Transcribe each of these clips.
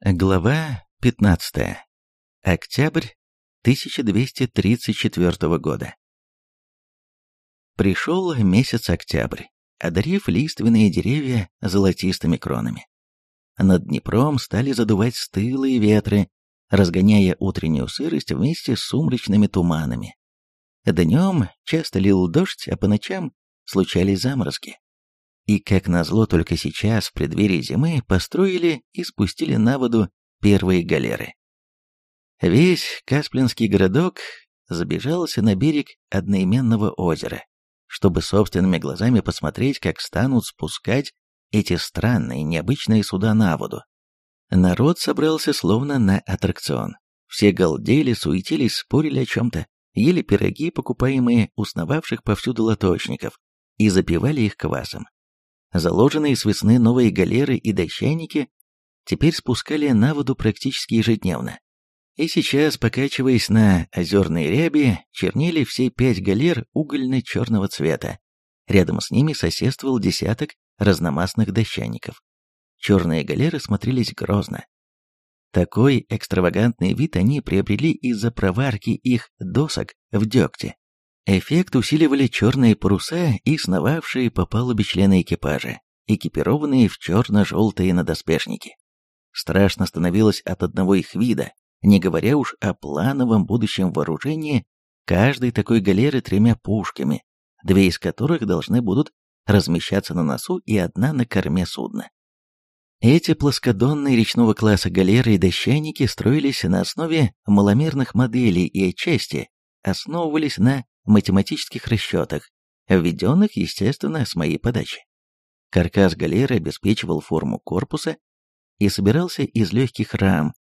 Глава 15. Октябрь 1234 года. Пришел месяц октябрь, одарив лиственные деревья золотистыми кронами. Над Днепром стали задувать стылые ветры, разгоняя утреннюю сырость вместе с сумрачными туманами. Днем часто лил дождь, а по ночам случались заморозки. И, как назло, только сейчас, в преддверии зимы, построили и спустили на воду первые галеры. Весь Касплинский городок забежался на берег одноименного озера, чтобы собственными глазами посмотреть, как станут спускать эти странные, необычные суда на воду. Народ собрался словно на аттракцион. Все галдели, суетились, спорили о чем-то, ели пироги, покупаемые у сновавших повсюду лоточников, и запивали их квасом. Заложенные с весны новые галеры и дощаники теперь спускали на воду практически ежедневно. И сейчас, покачиваясь на озерной ряби, чернели все пять галер угольно-черного цвета. Рядом с ними соседствовал десяток разномастных дощаников. Черные галеры смотрелись грозно. Такой экстравагантный вид они приобрели из-за проварки их досок в дегте. Эффект усиливали черные паруса и сновавшие по палубе члены экипажа, экипированные в черно-желтые надоспешники. Страшно становилось от одного их вида, не говоря уж о плановом будущем вооружении каждой такой галеры тремя пушками, две из которых должны будут размещаться на носу и одна на корме судна. Эти плоскодонные речного класса галеры и дощаники строились на основе маломерных моделей и отчасти основывались на математических расчетах, введенных, естественно, с моей подачи. Каркас галеры обеспечивал форму корпуса и собирался из легких рам,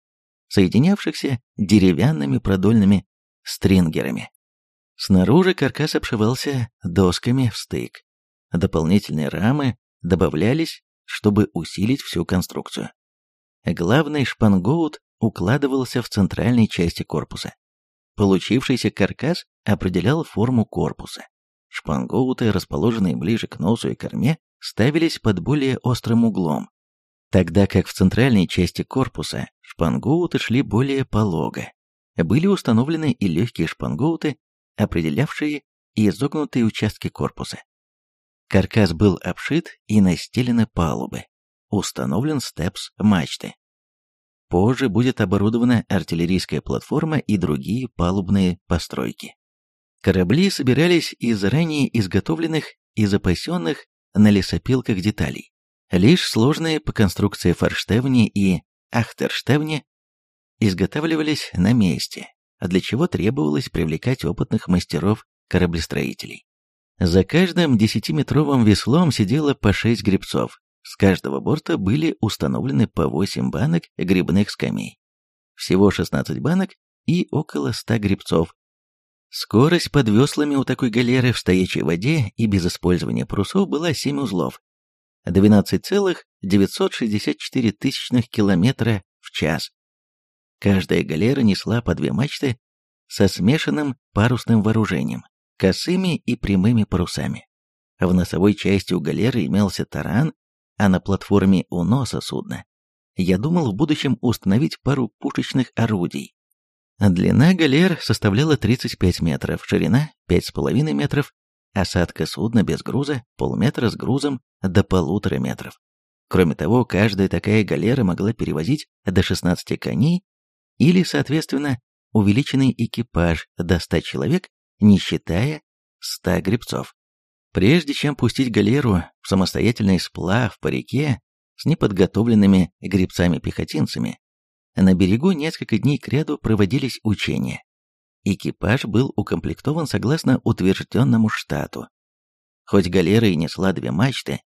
соединявшихся деревянными продольными стрингерами. Снаружи каркас обшивался досками в стык. Дополнительные рамы добавлялись, чтобы усилить всю конструкцию. Главный шпангоут укладывался в центральной части корпуса. Получившийся каркас определял форму корпуса. Шпангоуты, расположенные ближе к носу и корме, ставились под более острым углом, тогда как в центральной части корпуса шпангоуты шли более полого. Были установлены и легкие шпангоуты, определявшие изогнутые участки корпуса. Каркас был обшит и настелены палубы. Установлен степс мачты. Позже будет оборудована артиллерийская платформа и другие палубные постройки. Корабли собирались из заранее изготовленных и запасенных на лесопилках деталей. Лишь сложные по конструкции форштевни и ахтерштевни изготавливались на месте, для чего требовалось привлекать опытных мастеров-кораблестроителей. За каждым десятиметровым веслом сидело по шесть гребцов, с каждого борта были установлены по 8 банок грибных скамей. Всего 16 банок и около 100 грибцов. Скорость под веслами у такой галеры в стоячей воде и без использования парусов была 7 узлов. 12,964 тысячных километра в час. Каждая галера несла по две мачты со смешанным парусным вооружением, косыми и прямыми парусами. В носовой части у галеры имелся таран а на платформе у носа судна я думал в будущем установить пару пушечных орудий. Длина галер составляла 35 метров, ширина 5,5 метров, осадка судна без груза полметра с грузом до полутора метров. Кроме того, каждая такая галера могла перевозить до 16 коней или, соответственно, увеличенный экипаж до 100 человек, не считая 100 гребцов. Прежде чем пустить галеру в самостоятельный сплав по реке с неподготовленными гребцами-пехотинцами, на берегу несколько дней кряду проводились учения. Экипаж был укомплектован согласно утвержденному штату. Хоть галера и несла две мачты,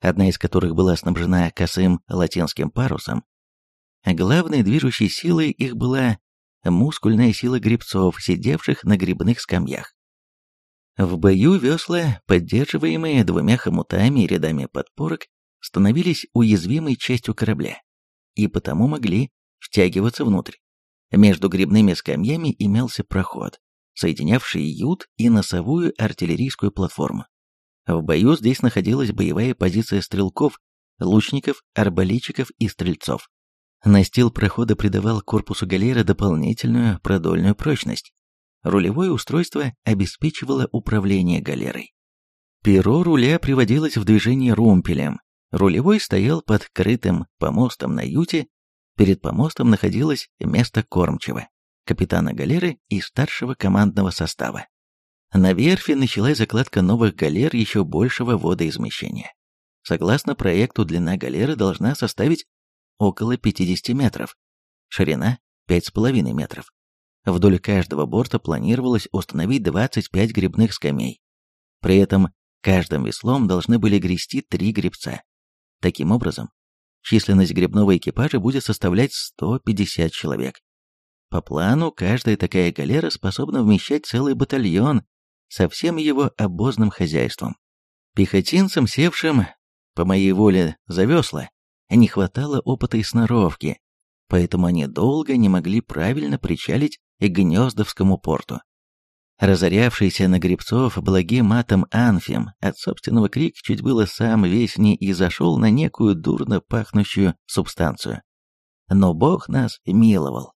одна из которых была снабжена косым латинским парусом, главной движущей силой их была мускульная сила гребцов, сидевших на грибных скамьях. В бою весла, поддерживаемые двумя хомутами и рядами подпорок, становились уязвимой частью корабля и потому могли втягиваться внутрь. Между грибными скамьями имелся проход, соединявший ют и носовую артиллерийскую платформу. В бою здесь находилась боевая позиция стрелков, лучников, арбалетчиков и стрельцов. Настил прохода придавал корпусу галеры дополнительную продольную прочность. Рулевое устройство обеспечивало управление галерой. Перо руля приводилось в движение румпелем. Рулевой стоял под крытым помостом на юте. Перед помостом находилось место кормчего, капитана галеры и старшего командного состава. На верфи началась закладка новых галер еще большего водоизмещения. Согласно проекту, длина галеры должна составить около 50 метров, ширина 5,5 метров. Вдоль каждого борта планировалось установить 25 грибных скамей. При этом каждым веслом должны были грести три гребца. Таким образом, численность грибного экипажа будет составлять 150 человек. По плану, каждая такая галера способна вмещать целый батальон со всем его обозным хозяйством. Пехотинцам, севшим, по моей воле, за весла, не хватало опыта и сноровки, поэтому они долго не могли правильно причалить к Гнездовскому порту. Разорявшийся на гребцов благим матом Анфим от собственного крика чуть было сам весь не и зашел на некую дурно пахнущую субстанцию. Но Бог нас миловал.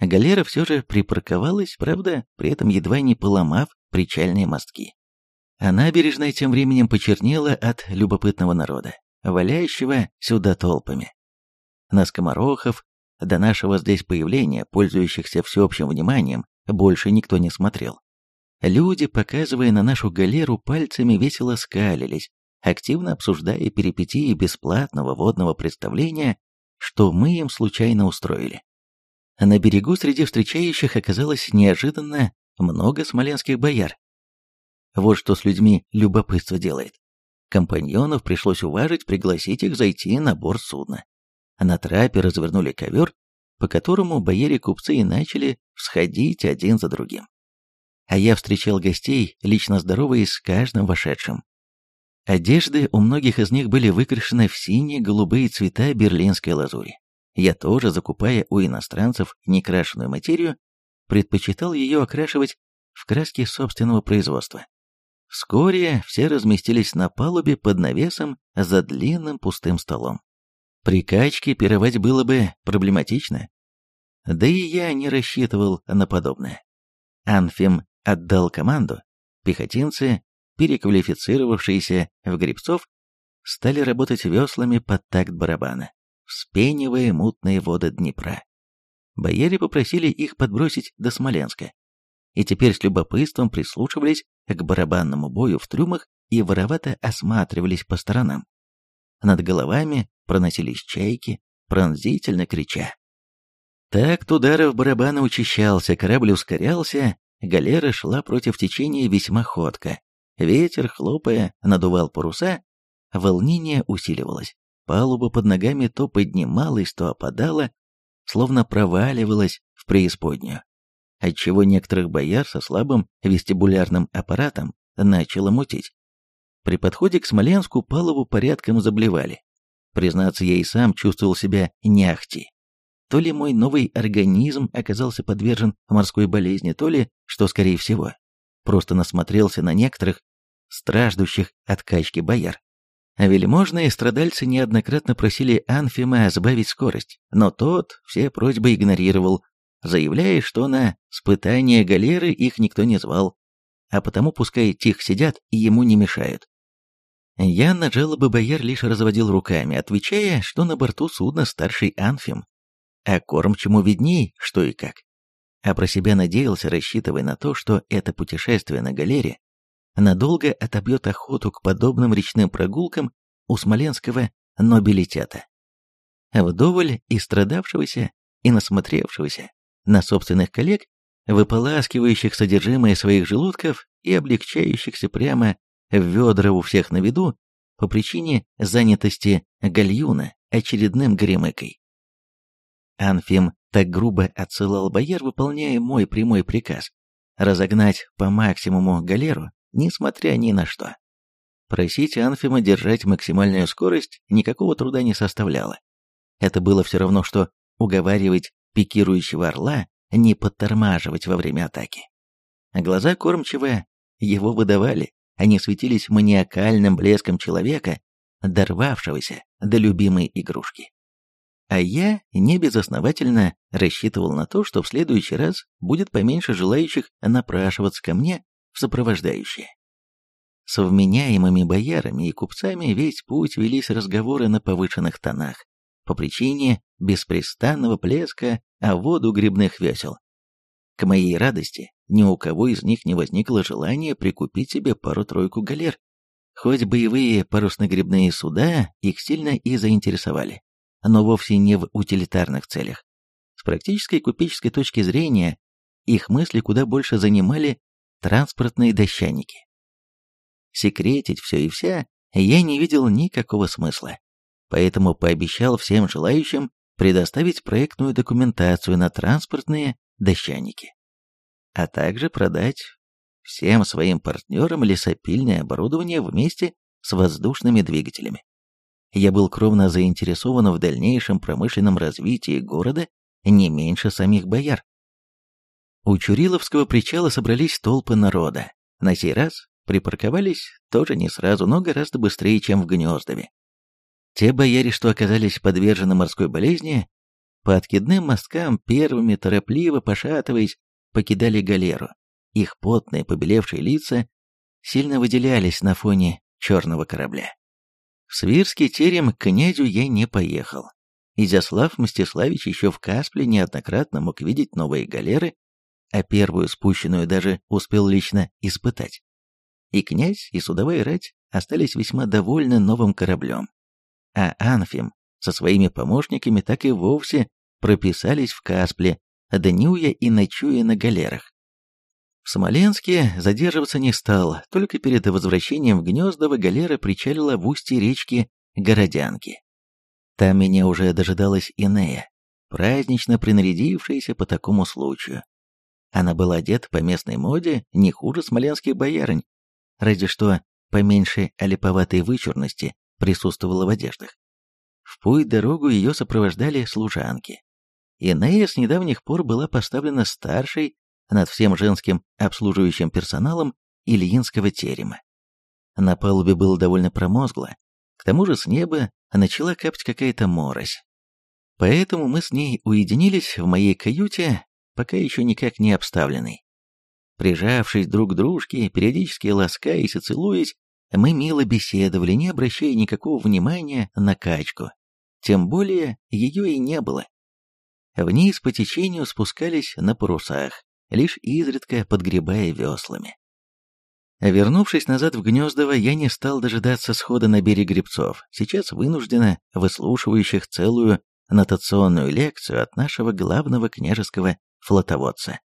Галера все же припарковалась, правда, при этом едва не поломав причальные мостки. А набережная тем временем почернела от любопытного народа валяющего сюда толпами. На скоморохов, до нашего здесь появления, пользующихся всеобщим вниманием, больше никто не смотрел. Люди, показывая на нашу галеру, пальцами весело скалились, активно обсуждая перипетии бесплатного водного представления, что мы им случайно устроили. На берегу среди встречающих оказалось неожиданно много смоленских бояр. Вот что с людьми любопытство делает. Компаньонов пришлось уважить, пригласить их зайти на борт судна. На трапе развернули ковер, по которому бояре-купцы и начали всходить один за другим. А я встречал гостей, лично здороваясь с каждым вошедшим. Одежды у многих из них были выкрашены в синие голубые цвета берлинской лазури. Я тоже, закупая у иностранцев некрашенную материю, предпочитал ее окрашивать в краски собственного производства. Вскоре все разместились на палубе под навесом за длинным пустым столом. При качке пировать было бы проблематично. Да и я не рассчитывал на подобное. Анфим отдал команду, пехотинцы, переквалифицировавшиеся в грибцов, стали работать веслами под такт барабана, вспенивая мутные воды Днепра. Бояре попросили их подбросить до Смоленска, и теперь с любопытством прислушивались к барабанному бою в трюмах и воровато осматривались по сторонам. Над головами проносились чайки, пронзительно крича. Такт ударов барабана учащался, корабль ускорялся, галера шла против течения весьма ходко. Ветер, хлопая, надувал паруса, волнение усиливалось. Палуба под ногами то поднималась, то опадала, словно проваливалась в преисподнюю отчего некоторых бояр со слабым вестибулярным аппаратом начало мутить. При подходе к Смоленску палубу порядком заблевали. Признаться, я и сам чувствовал себя не ахти. То ли мой новый организм оказался подвержен морской болезни, то ли, что скорее всего, просто насмотрелся на некоторых страждущих от качки бояр. А вельможные страдальцы неоднократно просили Анфима сбавить скорость, но тот все просьбы игнорировал, заявляя, что на спытание галеры их никто не звал, а потому пускай тихо сидят и ему не мешают. Я на жалобы бояр лишь разводил руками, отвечая, что на борту судна старший Анфим, а кормчему видней, что и как. А про себя надеялся, рассчитывая на то, что это путешествие на галере надолго отобьет охоту к подобным речным прогулкам у смоленского нобилитета. Вдоволь и страдавшегося, и насмотревшегося, на собственных коллег, выполаскивающих содержимое своих желудков и облегчающихся прямо ведра у всех на виду по причине занятости гальюна очередным гремыкой. Анфим так грубо отсылал бояр, выполняя мой прямой приказ разогнать по максимуму галеру, несмотря ни на что. Просить Анфима держать максимальную скорость никакого труда не составляло. Это было все равно, что уговаривать пикирующего орла не подтормаживать во время атаки. Глаза кормчего его выдавали, они светились маниакальным блеском человека, дорвавшегося до любимой игрушки. А я небезосновательно рассчитывал на то, что в следующий раз будет поменьше желающих напрашиваться ко мне в сопровождающие. С вменяемыми боярами и купцами весь путь велись разговоры на повышенных тонах, по причине беспрестанного плеска о воду грибных весел. К моей радости, ни у кого из них не возникло желания прикупить себе пару-тройку галер. Хоть боевые парусно-грибные суда их сильно и заинтересовали, но вовсе не в утилитарных целях. С практической купеческой точки зрения, их мысли куда больше занимали транспортные дощаники. Секретить все и вся я не видел никакого смысла, поэтому пообещал всем желающим предоставить проектную документацию на транспортные дощаники, а также продать всем своим партнерам лесопильное оборудование вместе с воздушными двигателями. Я был кровно заинтересован в дальнейшем промышленном развитии города не меньше самих бояр. У Чуриловского причала собрались толпы народа. На сей раз припарковались тоже не сразу, но гораздо быстрее, чем в Гнездове. Те бояре, что оказались подвержены морской болезни, по откидным мосткам первыми, торопливо пошатываясь, покидали галеру. Их потные, побелевшие лица сильно выделялись на фоне черного корабля. В Свирский терем к князю я не поехал. Изяслав Мстиславич еще в Каспле неоднократно мог видеть новые галеры, а первую спущенную даже успел лично испытать. И князь, и судовая рать остались весьма довольны новым кораблем. А Анфим со своими помощниками так и вовсе прописались в Каспле, днюя и ночуя на галерах. В Смоленске задерживаться не стал, только перед возвращением в Гнездово галера причалила в устье речки Городянки. Там меня уже дожидалась Инея, празднично принарядившаяся по такому случаю. Она была одета по местной моде не хуже смоленских боярынь, разве что поменьше олиповатой вычурности присутствовала в одеждах. В путь-дорогу ее сопровождали служанки. Инея с недавних пор была поставлена старшей над всем женским обслуживающим персоналом Ильинского терема. На палубе было довольно промозгло, к тому же с неба начала капать какая-то морось. Поэтому мы с ней уединились в моей каюте, пока еще никак не обставленной. Прижавшись друг к дружке, периодически ласкаясь и целуясь, мы мило беседовали, не обращая никакого внимания на качку. Тем более ее и не было. Вниз по течению спускались на парусах, лишь изредка подгребая веслами. Вернувшись назад в Гнездово, я не стал дожидаться схода на берег гребцов, сейчас вынужденно выслушивающих целую нотационную лекцию от нашего главного княжеского флотоводца.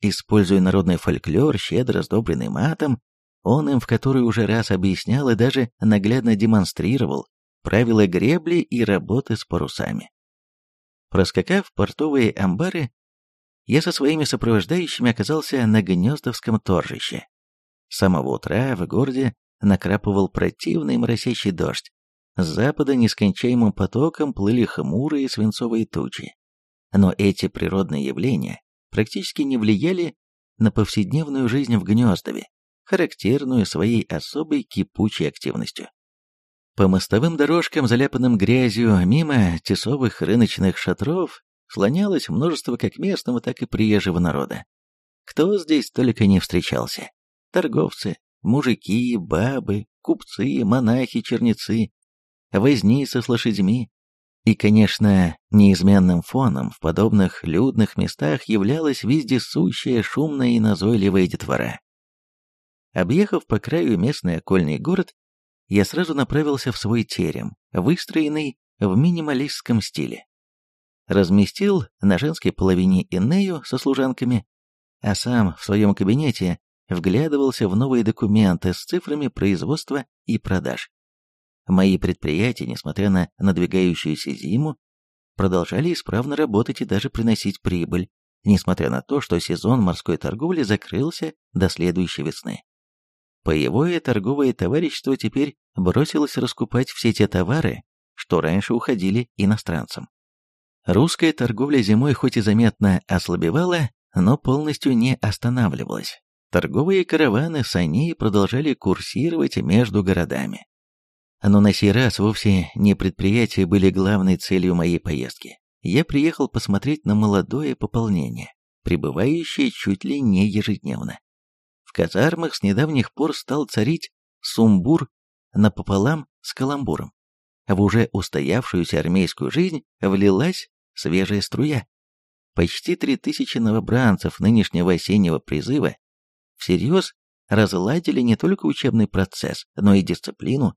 Используя народный фольклор, щедро сдобренный матом, он им в который уже раз объяснял и даже наглядно демонстрировал правила гребли и работы с парусами. Проскакав портовые амбары, я со своими сопровождающими оказался на Гнездовском торжище. С самого утра в городе накрапывал противный моросящий дождь. С запада нескончаемым потоком плыли хмурые свинцовые тучи. Но эти природные явления практически не влияли на повседневную жизнь в Гнездове, характерную своей особой кипучей активностью. По мостовым дорожкам, заляпанным грязью, мимо тесовых рыночных шатров, слонялось множество как местного, так и приезжего народа. Кто здесь только не встречался. Торговцы, мужики, бабы, купцы, монахи, черницы, возницы с лошадьми. И, конечно, неизменным фоном в подобных людных местах являлась вездесущая, шумная и назойливая детвора. Объехав по краю местный окольный город, я сразу направился в свой терем, выстроенный в минималистском стиле разместил на женской половине Инею со служанками, а сам в своем кабинете вглядывался в новые документы с цифрами производства и продаж. Мои предприятия, несмотря на надвигающуюся зиму, продолжали исправно работать и даже приносить прибыль, несмотря на то, что сезон морской торговли закрылся до следующей весны. Боевое торговое товарищество теперь бросилось раскупать все те товары, что раньше уходили иностранцам. Русская торговля зимой хоть и заметно ослабевала, но полностью не останавливалась. Торговые караваны саней продолжали курсировать между городами. Но на сей раз вовсе не предприятия были главной целью моей поездки. Я приехал посмотреть на молодое пополнение, прибывающее чуть ли не ежедневно. Казармах с недавних пор стал царить сумбур напополам с каламбуром. В уже устоявшуюся армейскую жизнь влилась свежая струя. Почти три тысячи новобранцев нынешнего осеннего призыва всерьез разладили не только учебный процесс, но и дисциплину,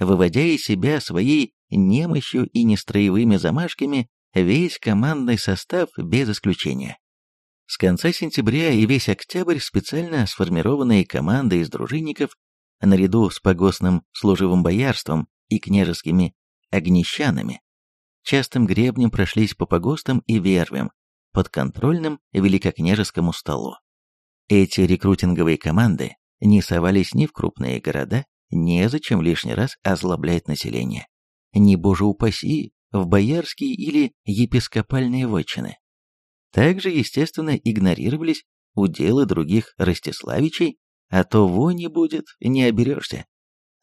выводя из себя своей немощью и нестроевыми замашками весь командный состав без исключения. С конца сентября и весь октябрь специально сформированные команды из дружинников, наряду с погостным служивым боярством и княжескими огнещанами, частым гребнем прошлись по погостам и вервям, подконтрольным великокняжескому столу. Эти рекрутинговые команды не совались ни в крупные города, незачем лишний раз озлоблять население. Не боже упаси, в боярские или епископальные вотчины. Также, естественно, игнорировались уделы других Ростиславичей, а то вони будет, не оберешься.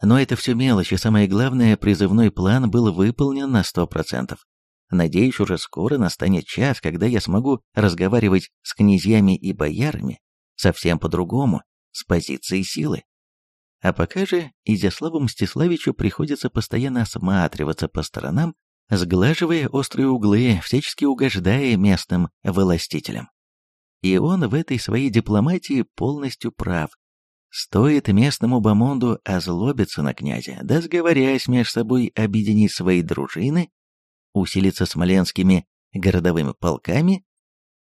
Но это все мелочи, самое главное, призывной план был выполнен на сто процентов. Надеюсь, уже скоро настанет час, когда я смогу разговаривать с князьями и боярами совсем по-другому, с позиции силы. А пока же Изяславу Мстиславичу приходится постоянно осматриваться по сторонам, сглаживая острые углы, всячески угождая местным властителям. И он в этой своей дипломатии полностью прав. Стоит местному бомонду озлобиться на князя, да сговорясь между собой объединить свои дружины, усилиться смоленскими городовыми полками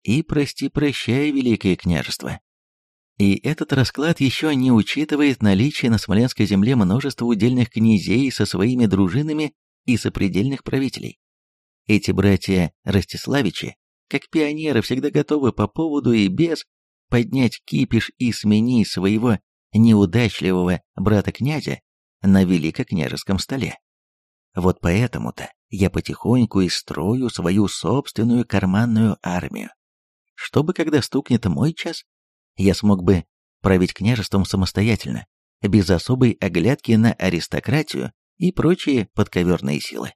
и прости-прощай, великое княжество. И этот расклад еще не учитывает наличие на Смоленской земле множества удельных князей со своими дружинами и сопредельных правителей. Эти братья Ростиславичи, как пионеры, всегда готовы по поводу и без поднять кипиш и сменить своего неудачливого брата-князя на великокняжеском столе. Вот поэтому-то я потихоньку и строю свою собственную карманную армию, чтобы, когда стукнет мой час, я смог бы править княжеством самостоятельно, без особой оглядки на аристократию и прочие подковерные силы.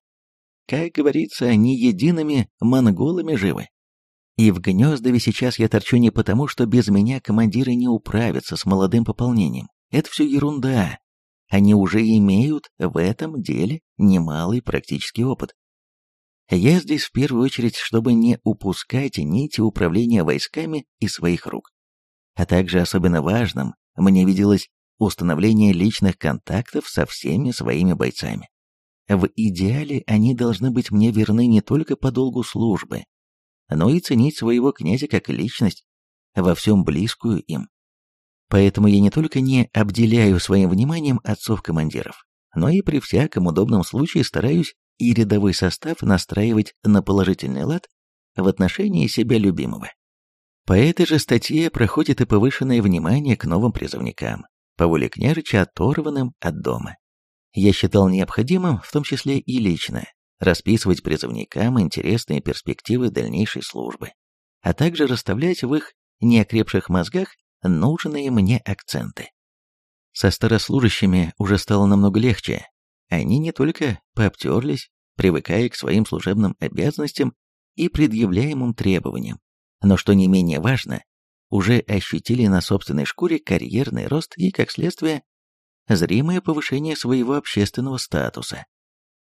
Как говорится, они едиными монголами живы. И в Гнездове сейчас я торчу не потому, что без меня командиры не управятся с молодым пополнением. Это все ерунда. Они уже имеют в этом деле немалый практический опыт. Я здесь в первую очередь, чтобы не упускать нити управления войсками из своих рук а также особенно важным мне виделось установление личных контактов со всеми своими бойцами. В идеале они должны быть мне верны не только по долгу службы, но и ценить своего князя как личность, во всем близкую им. Поэтому я не только не обделяю своим вниманием отцов-командиров, но и при всяком удобном случае стараюсь и рядовой состав настраивать на положительный лад в отношении себя любимого. По этой же статье проходит и повышенное внимание к новым призывникам, по воле княжича оторванным от дома. Я считал необходимым, в том числе и лично, расписывать призывникам интересные перспективы дальнейшей службы, а также расставлять в их неокрепших мозгах нужные мне акценты. Со старослужащими уже стало намного легче. Они не только пообтерлись, привыкая к своим служебным обязанностям и предъявляемым требованиям, но что не менее важно, уже ощутили на собственной шкуре карьерный рост и, как следствие, зримое повышение своего общественного статуса.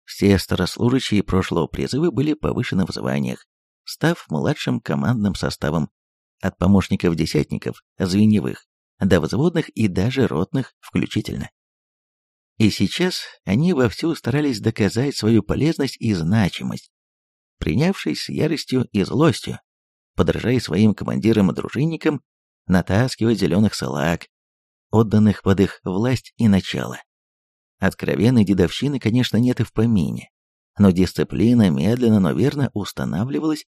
Все старослужащие прошлого призыва были повышены в званиях, став младшим командным составом от помощников-десятников, звеньевых, до взводных и даже ротных включительно. И сейчас они вовсю старались доказать свою полезность и значимость, принявшись с яростью и злостью подражая своим командирам и дружинникам, натаскивать зеленых салаг, отданных под их власть и начало. Откровенной дедовщины, конечно, нет и в помине, но дисциплина медленно, но верно устанавливалась,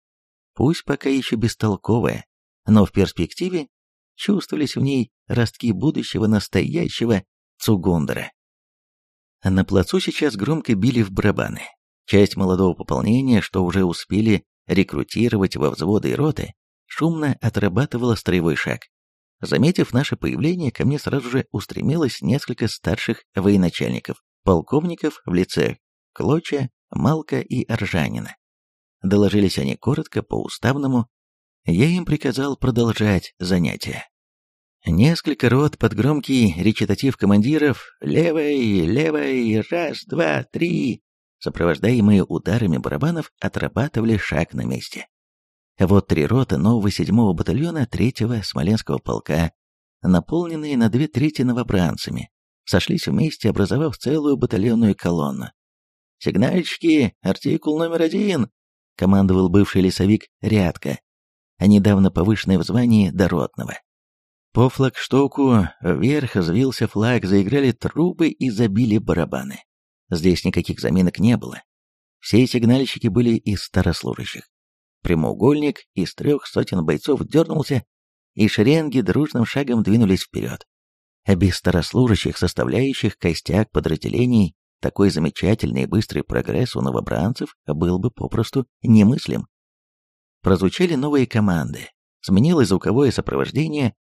пусть пока еще бестолковая, но в перспективе чувствовались в ней ростки будущего настоящего Цугундера. На плацу сейчас громко били в барабаны. Часть молодого пополнения, что уже успели рекрутировать во взводы и роты, шумно отрабатывала строевой шаг. Заметив наше появление, ко мне сразу же устремилось несколько старших военачальников. полковников в лице Клоча, Малка и Аржанина. Доложились они коротко, по-уставному. Я им приказал продолжать занятия. Несколько рот под громкий речитатив командиров «Левой, левой, раз, два, три», сопровождаемые ударами барабанов, отрабатывали шаг на месте. Вот три роты нового седьмого батальона третьего Смоленского полка, наполненные на две трети новобранцами, сошлись вместе, образовав целую батальонную колонну. «Сигнальщики, артикул номер один!» — командовал бывший лесовик Рядко, а недавно повышенный в звании до ротного. По флагштоку вверх взвился флаг, заиграли трубы и забили барабаны. Здесь никаких заминок не было. Все сигнальщики были из старослужащих. Прямоугольник из трех сотен бойцов дернулся, и шеренги дружным шагом двинулись вперед. А без старослужащих, составляющих костяк подразделений, такой замечательный и быстрый прогресс у новобранцев был бы попросту немыслим. Прозвучали новые команды, сменилось звуковое сопровождение,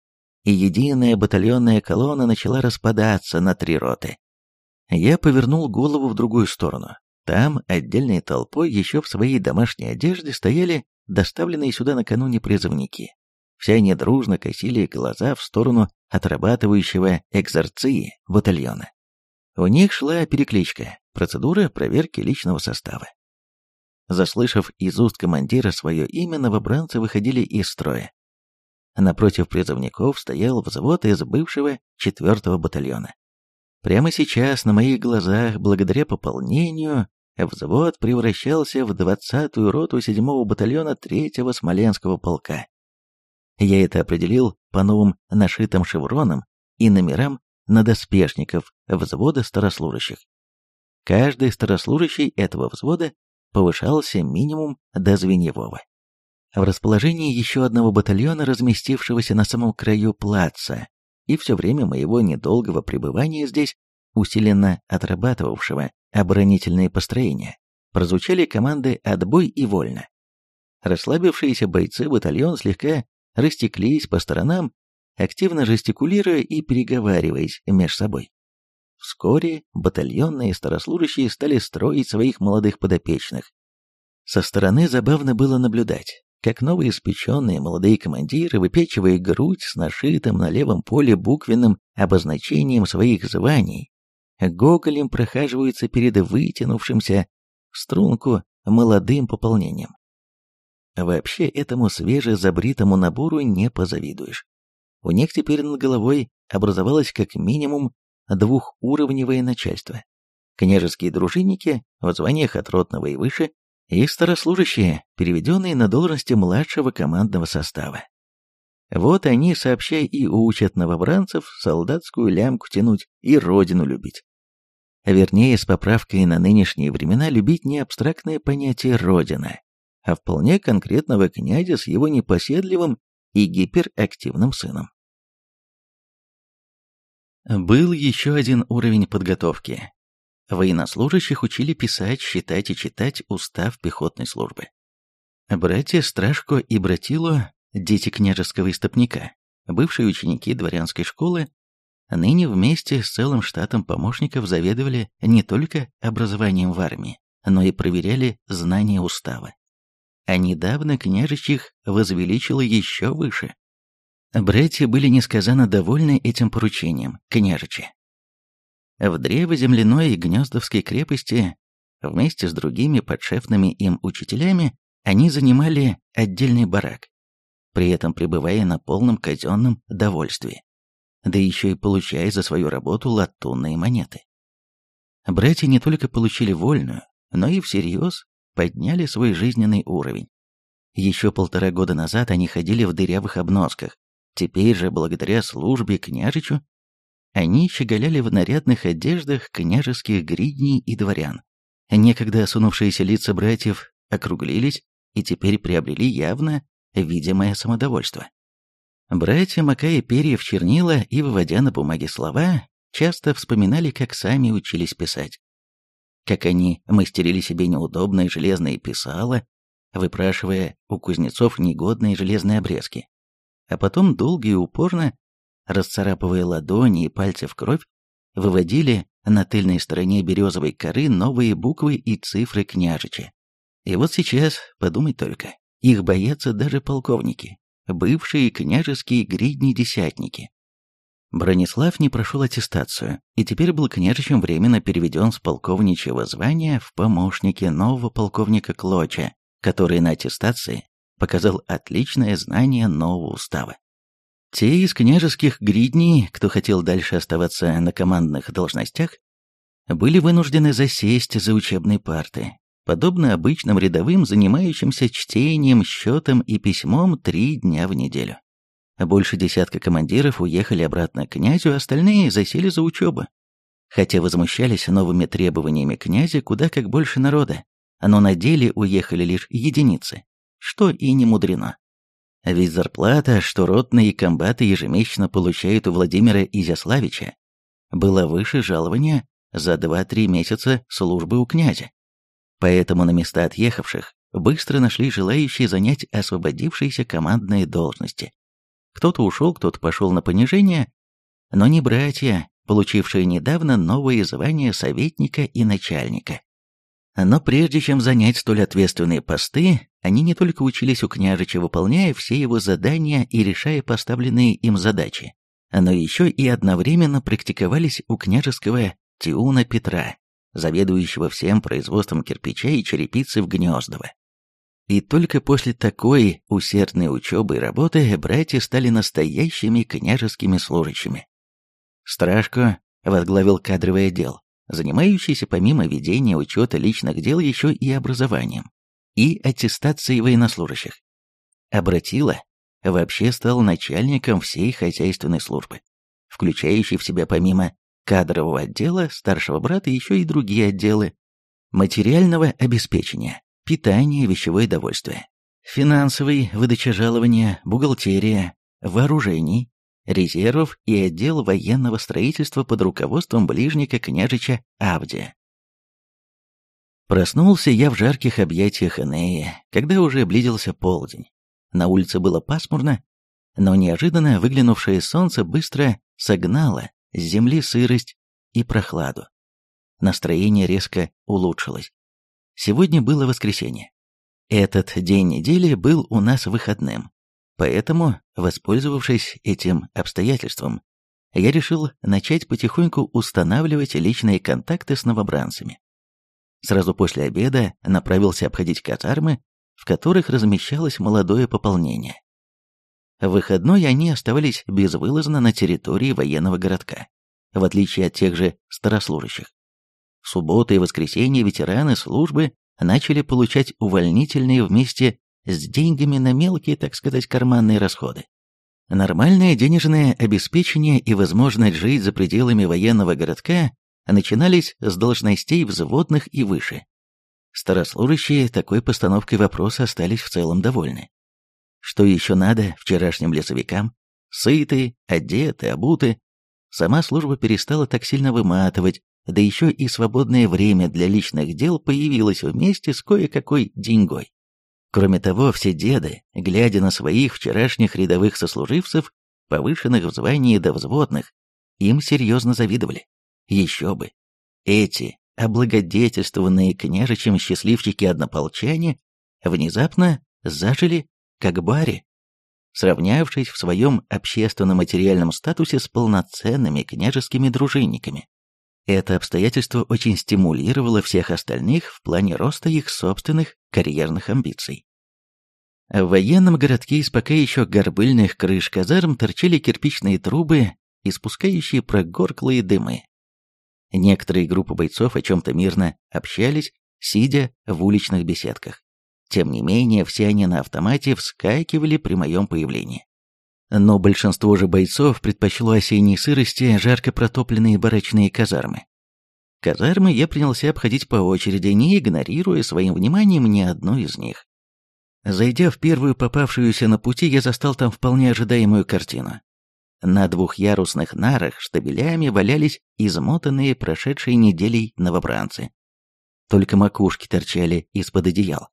и единая батальонная колонна начала распадаться на три роты. Я повернул голову в другую сторону. Там отдельной толпой еще в своей домашней одежде стояли доставленные сюда накануне призывники. Все они дружно косили глаза в сторону отрабатывающего экзорции батальона. У них шла перекличка, процедура проверки личного состава. Заслышав из уст командира свое имя, новобранцы выходили из строя. Напротив призывников стоял взвод из бывшего 4-го батальона. Прямо сейчас, на моих глазах, благодаря пополнению, взвод превращался в 20-ю роту 7-го батальона 3-го Смоленского полка. Я это определил по новым нашитым шевронам и номерам надоспешников взвода старослужащих. Каждый старослужащий этого взвода повышался минимум до звеньевого в расположении еще одного батальона, разместившегося на самом краю плаца, и все время моего недолгого пребывания здесь, усиленно отрабатывавшего оборонительные построения, прозвучали команды «отбой» и «вольно». Расслабившиеся бойцы батальон слегка растеклись по сторонам, активно жестикулируя и переговариваясь между собой. Вскоре батальонные старослужащие стали строить своих молодых подопечных. Со стороны забавно было наблюдать, как новоиспеченные молодые командиры, выпечивая грудь с нашитым на левом поле буквенным обозначением своих званий, гоголем прохаживаются перед вытянувшимся в струнку молодым пополнением. Вообще этому свежезабритому набору не позавидуешь. У них теперь над головой образовалось как минимум двухуровневое начальство. Княжеские дружинники в званиях от ротного и выше и старослужащие, переведенные на должности младшего командного состава. Вот они, сообща, и учат новобранцев солдатскую лямку тянуть и родину любить. Вернее, с поправкой на нынешние времена любить не абстрактное понятие «родина», а вполне конкретного князя с его непоседливым и гиперактивным сыном. Был еще один уровень подготовки, Военнослужащих учили писать, считать и читать устав пехотной службы. Братья Страшко и Братило, дети княжеского истопника, бывшие ученики дворянской школы, ныне вместе с целым штатом помощников заведовали не только образованием в армии, но и проверяли знания устава. А недавно княжечих возвеличило еще выше. Братья были несказанно довольны этим поручением, княжичи. В древоземляной Гнездовской крепости вместе с другими подшефными им учителями они занимали отдельный барак, при этом пребывая на полном казенном довольстве, да еще и получая за свою работу латунные монеты. Братья не только получили вольную, но и всерьез подняли свой жизненный уровень. Еще полтора года назад они ходили в дырявых обносках, теперь же, благодаря службе княжичу, они щеголяли в нарядных одеждах княжеских гридней и дворян. Некогда осунувшиеся лица братьев округлились и теперь приобрели явно видимое самодовольство. Братья, макая перья в чернила и выводя на бумаге слова, часто вспоминали, как сами учились писать. Как они мастерили себе неудобные железные писала, выпрашивая у кузнецов негодные железные обрезки. А потом долго и упорно расцарапывая ладони и пальцы в кровь, выводили на тыльной стороне березовой коры новые буквы и цифры княжича. И вот сейчас, подумай только, их боятся даже полковники, бывшие княжеские гридни-десятники. Бронислав не прошел аттестацию и теперь был княжичем временно переведен с полковничьего звания в помощники нового полковника Клоча, который на аттестации показал отличное знание нового устава. Те из княжеских гридней, кто хотел дальше оставаться на командных должностях, были вынуждены засесть за учебные парты, подобно обычным рядовым, занимающимся чтением, счетом и письмом три дня в неделю. Больше десятка командиров уехали обратно к князю, остальные засели за учебу. Хотя возмущались новыми требованиями князя куда как больше народа, но на деле уехали лишь единицы, что и не мудрено. Ведь зарплата, что ротные комбаты ежемесячно получают у Владимира Изяславича, была выше жалования за 2-3 месяца службы у князя. Поэтому на места отъехавших быстро нашли желающие занять освободившиеся командные должности. Кто-то ушел, кто-то пошел на понижение, но не братья, получившие недавно новые звания советника и начальника. Но прежде чем занять столь ответственные посты, они не только учились у княжича, выполняя все его задания и решая поставленные им задачи, но еще и одновременно практиковались у княжеского Тиуна Петра, заведующего всем производством кирпича и черепицы в Гнездово. И только после такой усердной учебы и работы братья стали настоящими княжескими служащими. Стражко возглавил кадровый отдел, занимающийся помимо ведения учета личных дел еще и образованием и аттестацией военнослужащих. Обратила вообще стал начальником всей хозяйственной службы, включающей в себя помимо кадрового отдела старшего брата еще и другие отделы материального обеспечения, питания, вещевое довольствие, финансовый, выдача жалования, бухгалтерия, вооружений, резервов и отдел военного строительства под руководством ближника княжича Авдия. Проснулся я в жарких объятиях Энея, когда уже близился полдень. На улице было пасмурно, но неожиданно выглянувшее солнце быстро согнало с земли сырость и прохладу. Настроение резко улучшилось. Сегодня было воскресенье. Этот день недели был у нас выходным, Поэтому, воспользовавшись этим обстоятельством, я решил начать потихоньку устанавливать личные контакты с новобранцами. Сразу после обеда направился обходить казармы, в которых размещалось молодое пополнение. В выходной они оставались безвылазно на территории военного городка, в отличие от тех же старослужащих. В субботу и воскресенье ветераны службы начали получать увольнительные вместе с деньгами на мелкие, так сказать, карманные расходы. Нормальное денежное обеспечение и возможность жить за пределами военного городка начинались с должностей взводных и выше. Старослужащие такой постановкой вопроса остались в целом довольны. Что еще надо вчерашним лесовикам? Сыты, одеты, обуты. Сама служба перестала так сильно выматывать, да еще и свободное время для личных дел появилось вместе с кое-какой деньгой. Кроме того, все деды, глядя на своих вчерашних рядовых сослуживцев, повышенных в звании до взводных, им серьезно завидовали. Еще бы. Эти, облагодетельствованные княжичем счастливчики-однополчане, внезапно зажили как бари, сравнявшись в своем общественно-материальном статусе с полноценными княжескими дружинниками. Это обстоятельство очень стимулировало всех остальных в плане роста их собственных карьерных амбиций. В военном городке из пока еще горбыльных крыш казарм торчали кирпичные трубы, испускающие прогорклые дымы. Некоторые группы бойцов о чем-то мирно общались, сидя в уличных беседках. Тем не менее, все они на автомате вскакивали при моем появлении. Но большинство же бойцов предпочло осенней сырости жарко протопленные барачные казармы. Казармы я принялся обходить по очереди, не игнорируя своим вниманием ни одну из них. Зайдя в первую попавшуюся на пути, я застал там вполне ожидаемую картину. На двухъярусных нарах штабелями валялись измотанные прошедшей неделей новобранцы. Только макушки торчали из-под одеял.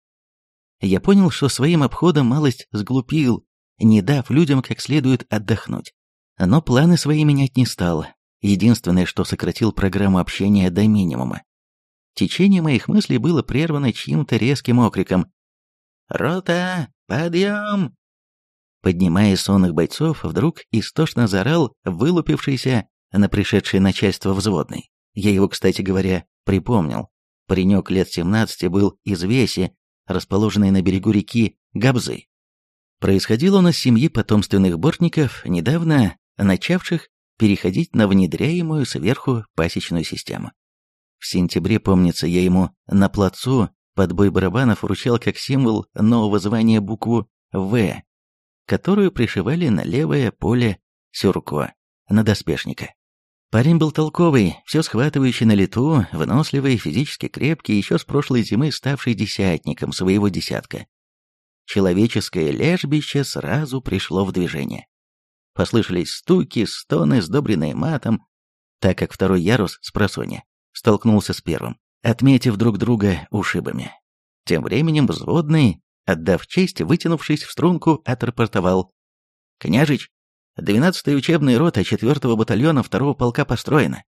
Я понял, что своим обходом малость сглупил, не дав людям как следует отдохнуть. Но планы свои менять не стал. единственное, что сократил программу общения до минимума. Течение моих мыслей было прервано чьим-то резким окриком. «Рота, подъем!» Поднимая сонных бойцов, вдруг истошно заорал вылупившийся на пришедшее начальство взводный. Я его, кстати говоря, припомнил. Паренек лет 17 был из Веси, расположенной на берегу реки Габзы. Происходил он из семьи потомственных бортников, недавно начавших переходить на внедряемую сверху пасечную систему. В сентябре, помнится, я ему на плацу под бой барабанов вручал как символ нового звания букву «В», которую пришивали на левое поле сюрко, на доспешника. Парень был толковый, все схватывающий на лету, выносливый, физически крепкий, еще с прошлой зимы ставший десятником своего десятка. Человеческое лежбище сразу пришло в движение. Послышались стуки, стоны, сдобренные матом, так как второй ярус с просони столкнулся с первым, отметив друг друга ушибами. Тем временем взводный, отдав честь, вытянувшись в струнку, отрапортовал. «Княжич, 12-я учебная рота 4-го батальона 2-го полка построена»,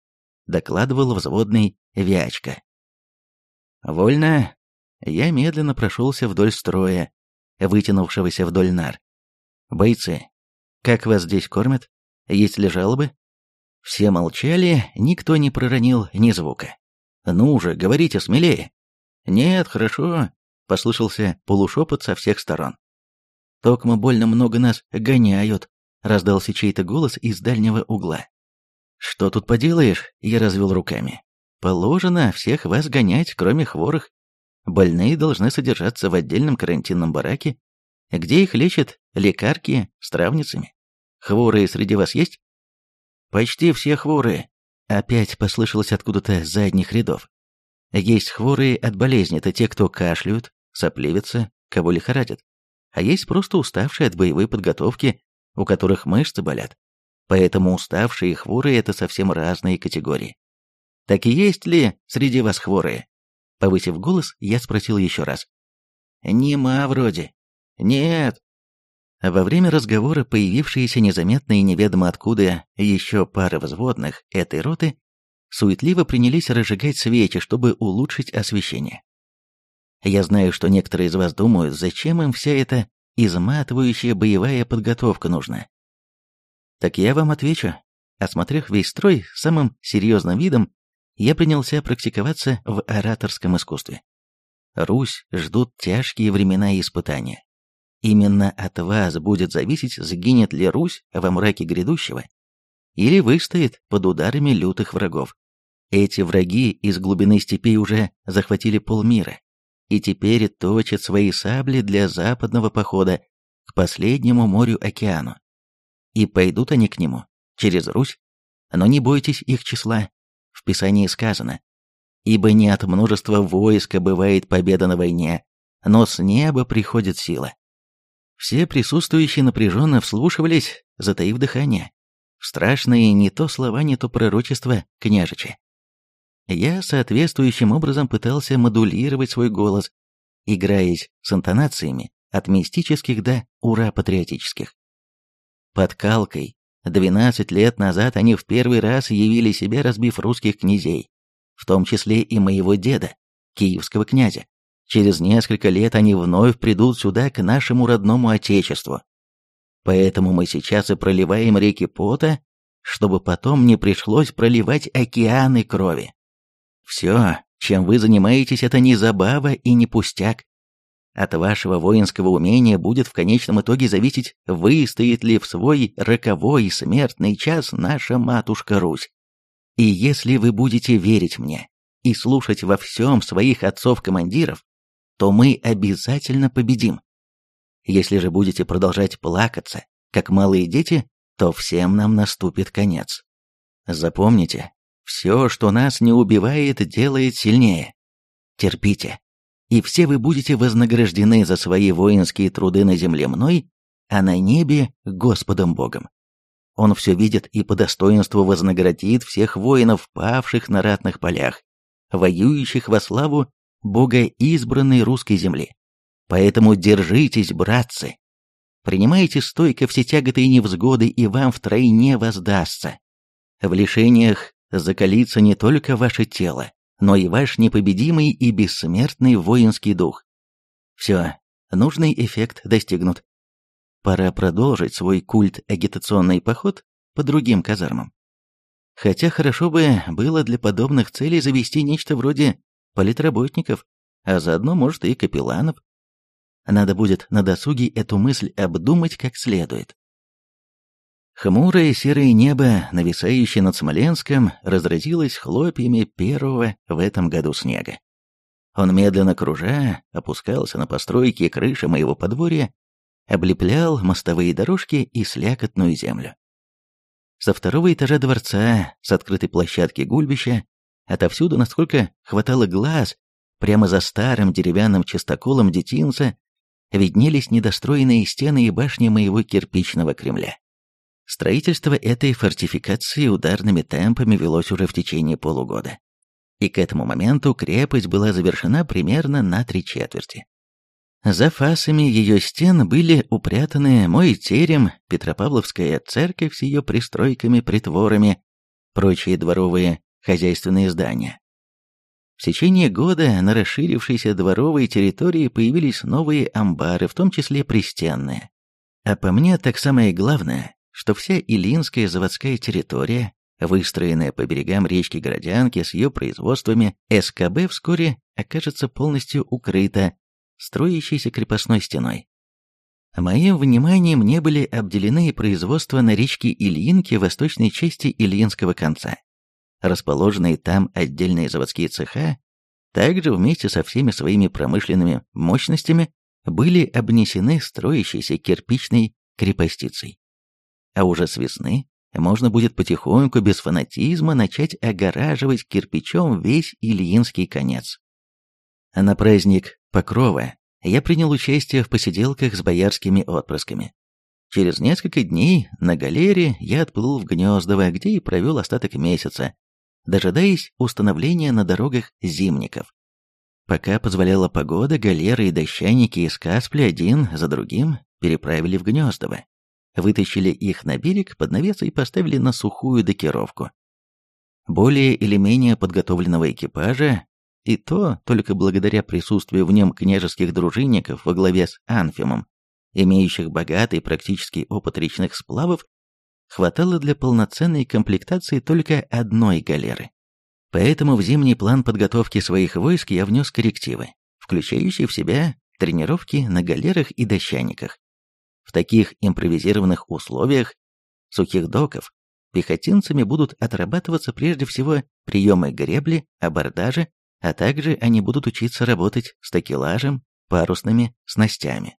докладывал взводный Вячка. «Вольно». Я медленно прошелся вдоль строя, вытянувшегося вдоль нар. «Бойцы, как вас здесь кормят? Есть ли жалобы?» Все молчали, никто не проронил ни звука. «Ну же, говорите смелее!» «Нет, хорошо», — послышался полушепот со всех сторон. «Токмо больно много нас гоняют», — раздался чей-то голос из дальнего угла. «Что тут поделаешь?» — я развел руками. «Положено всех вас гонять, кроме хворых. Больные должны содержаться в отдельном карантинном бараке, где их лечат лекарки с травницами. Хворые среди вас есть?» «Почти все хворые», — опять послышалось откуда-то с задних рядов. Есть хворые от болезни, это те, кто кашляют, сопливятся, кого лихорадят. А есть просто уставшие от боевой подготовки, у которых мышцы болят. Поэтому уставшие и хворые – это совсем разные категории. Так и есть ли среди вас хворые? Повысив голос, я спросил еще раз. Нема вроде. Нет. Во время разговора появившиеся незаметно и неведомо откуда еще пара взводных этой роты суетливо принялись разжигать свечи, чтобы улучшить освещение. Я знаю, что некоторые из вас думают, зачем им вся эта изматывающая боевая подготовка нужна. Так я вам отвечу. Осмотрев весь строй самым серьезным видом, я принялся практиковаться в ораторском искусстве. Русь ждут тяжкие времена и испытания. Именно от вас будет зависеть, сгинет ли Русь во мраке грядущего, или выстоит под ударами лютых врагов. Эти враги из глубины степей уже захватили полмира, и теперь точат свои сабли для западного похода к последнему морю-океану. И пойдут они к нему, через Русь, но не бойтесь их числа, в Писании сказано, «Ибо не от множества войска бывает победа на войне, но с неба приходит сила». Все присутствующие напряженно вслушивались, затаив дыхание, страшные не то слова, не то пророчества княжича. Я соответствующим образом пытался модулировать свой голос, играясь с интонациями от мистических до ура-патриотических. Под Калкой 12 лет назад они в первый раз явили себя, разбив русских князей, в том числе и моего деда, киевского князя. Через несколько лет они вновь придут сюда, к нашему родному отечеству. Поэтому мы сейчас и проливаем реки пота, чтобы потом не пришлось проливать океаны крови. Все, чем вы занимаетесь, это не забава и не пустяк. От вашего воинского умения будет в конечном итоге зависеть, выстоит ли в свой роковой смертный час наша матушка Русь. И если вы будете верить мне и слушать во всем своих отцов-командиров, то мы обязательно победим. Если же будете продолжать плакаться, как малые дети, то всем нам наступит конец. Запомните, все, что нас не убивает, делает сильнее. Терпите, и все вы будете вознаграждены за свои воинские труды на земле мной, а на небе Господом Богом. Он все видит и по достоинству вознаградит всех воинов, павших на ратных полях, воюющих во славу Бога избранной русской земли. Поэтому держитесь, братцы. Принимайте стойко все тяготы и невзгоды, и вам втройне воздастся. В лишениях закалится не только ваше тело, но и ваш непобедимый и бессмертный воинский дух. Все, нужный эффект достигнут. Пора продолжить свой культ-агитационный поход по другим казармам. Хотя хорошо бы было для подобных целей завести нечто вроде политработников, а заодно, может, и капелланов. Надо будет на досуге эту мысль обдумать как следует. Хмурое серое небо, нависающее над Смоленском, разразилось хлопьями первого в этом году снега. Он медленно кружа опускался на постройки и крыши моего подворья, облеплял мостовые дорожки и слякотную землю. Со второго этажа дворца, с открытой площадки гульбища, отовсюду, насколько хватало глаз, прямо за старым деревянным чистоколом детинца, виднелись недостроенные стены и башни моего кирпичного Кремля. Строительство этой фортификации ударными темпами велось уже в течение полугода. И к этому моменту крепость была завершена примерно на три четверти. За фасами ее стен были упрятаны мой терем, Петропавловская церковь с ее пристройками-притворами, прочие дворовые хозяйственные здания. В течение года на расширившейся дворовой территории появились новые амбары, в том числе пристенные. А по мне так самое главное, что вся Илинская заводская территория, выстроенная по берегам речки Городянки с ее производствами, СКБ вскоре окажется полностью укрыта строящейся крепостной стеной. Моим вниманием не были обделены производства на речке Ильинке восточной части Ильинского конца. Расположенные там отдельные заводские цеха также вместе со всеми своими промышленными мощностями были обнесены строящейся кирпичной крепостицей. А уже с весны можно будет потихоньку, без фанатизма, начать огораживать кирпичом весь Ильинский конец. На праздник Покрова я принял участие в посиделках с боярскими отпрысками. Через несколько дней на галере я отплыл в Гнездово, где и провел остаток месяца, дожидаясь установления на дорогах зимников. Пока позволяла погода, галеры и дощаники из Каспли один за другим переправили в Гнездово, вытащили их на берег под навес и поставили на сухую докировку. Более или менее подготовленного экипажа и то только благодаря присутствию в нем княжеских дружинников во главе с Анфимом, имеющих богатый практический опыт речных сплавов, хватало для полноценной комплектации только одной галеры. Поэтому в зимний план подготовки своих войск я внес коррективы, включающие в себя тренировки на галерах и дощаниках. В таких импровизированных условиях сухих доков пехотинцами будут отрабатываться прежде всего приемы гребли, абордажа а также они будут учиться работать с такелажем, парусными снастями.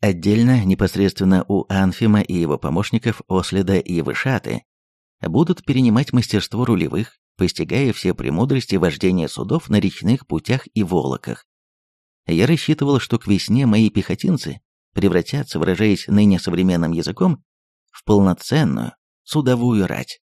Отдельно, непосредственно у Анфима и его помощников Оследа и Вышаты, будут перенимать мастерство рулевых, постигая все премудрости вождения судов на речных путях и волоках. Я рассчитывал, что к весне мои пехотинцы превратятся, выражаясь ныне современным языком, в полноценную судовую рать.